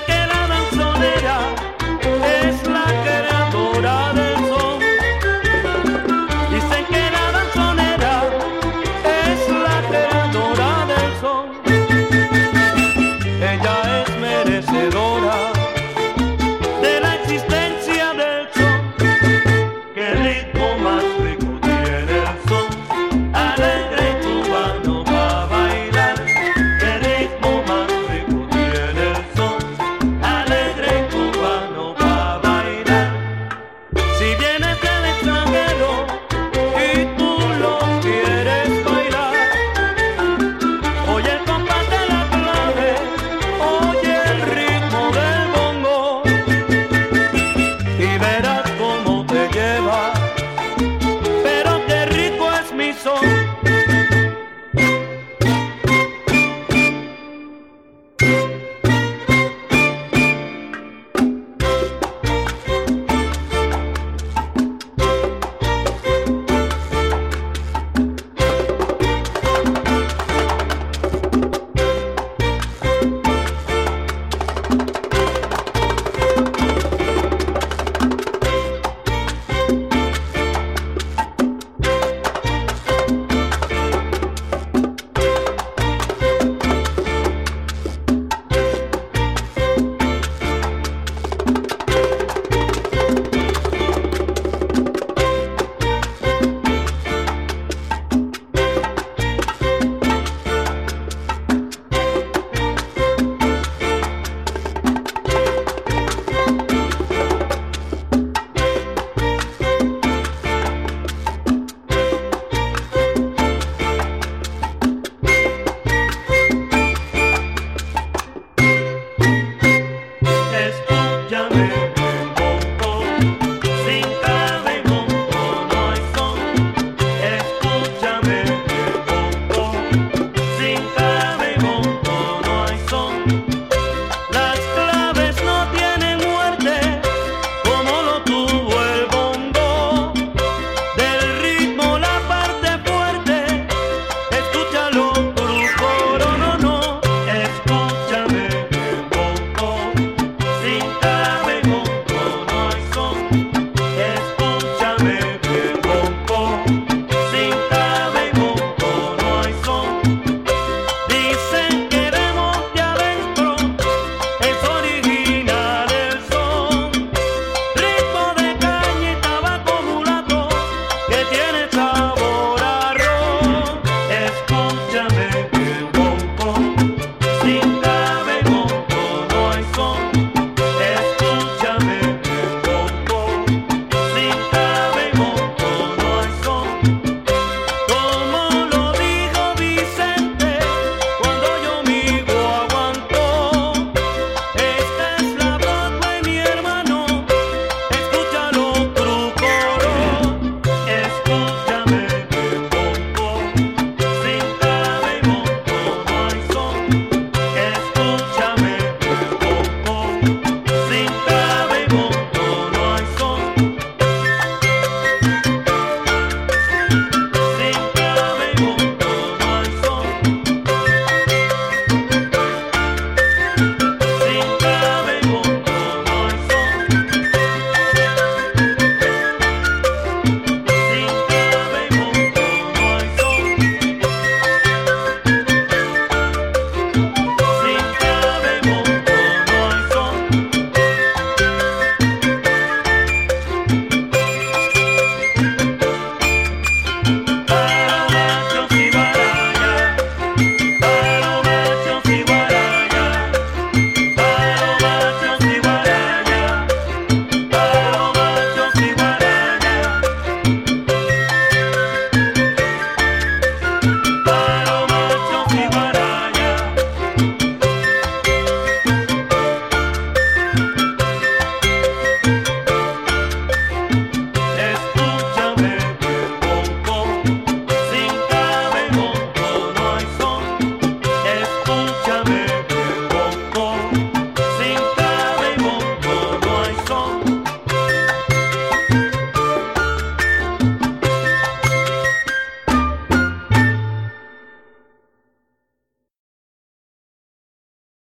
que